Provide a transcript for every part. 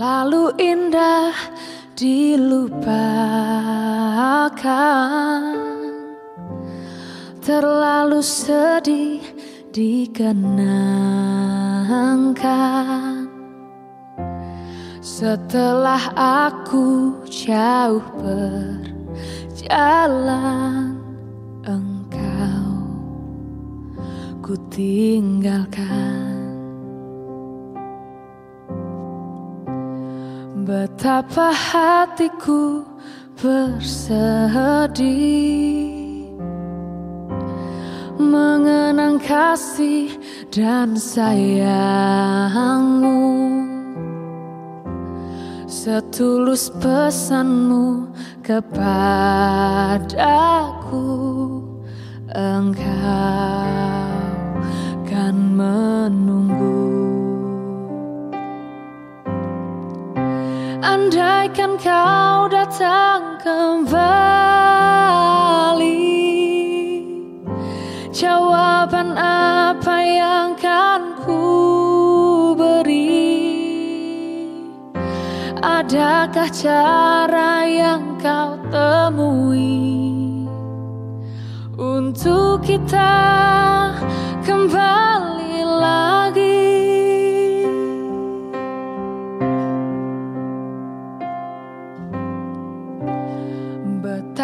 Terlalu indah dilupakan. Terlalu sedih dikenangkan. Setelah aku jauh berjalan Engkau ku tinggalkan Betapa hatiku bersedih. Mengenang kasih dan sayangmu. Setulus pesanmu kepadaku. Engkau kan menunggu Andaikan kau datang kembali. Jawaban apa yang kan ku beri? Adakah cara yang kau temui? Untuk kita kembali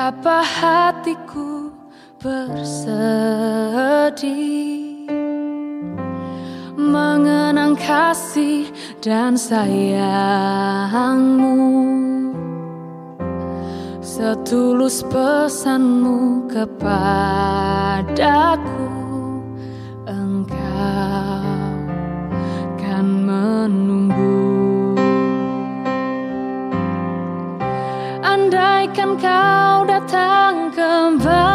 Betapa hatiku bersedih. Mengenang kasih dan sayangmu. Setulus pesanmu kepadaku Andaikan kau datang kembali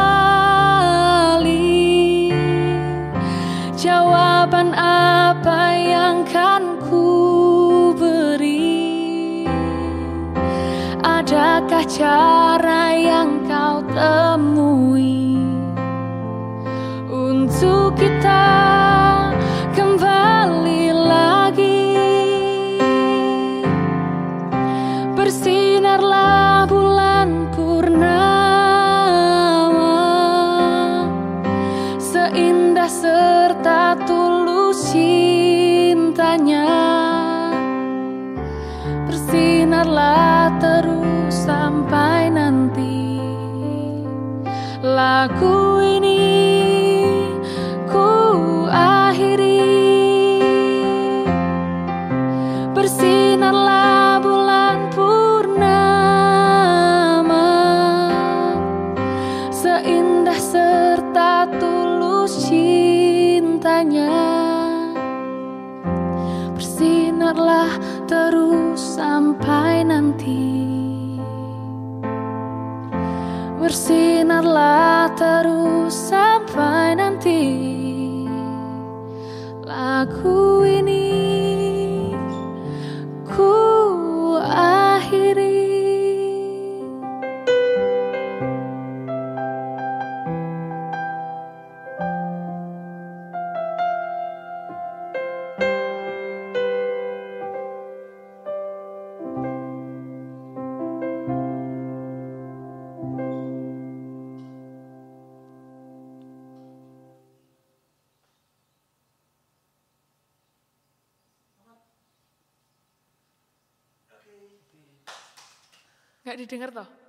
Jawaban apa yang kan ku beri? Adakah cara yang kau temui Bersinarlah terus sampai nanti. Lagu ini sampai nanti Gak didengar toh?